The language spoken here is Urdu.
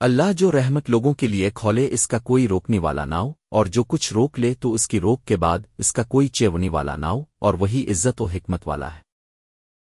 اللہ جو رحمت لوگوں کے لیے کھولے، اس کا کوئی روکنے والا ناؤ اور جو کچھ روک لے تو اس کی روک کے بعد اس کا کوئی چیونی والا ناؤ اور وہی عزت و حکمت والا ہے۔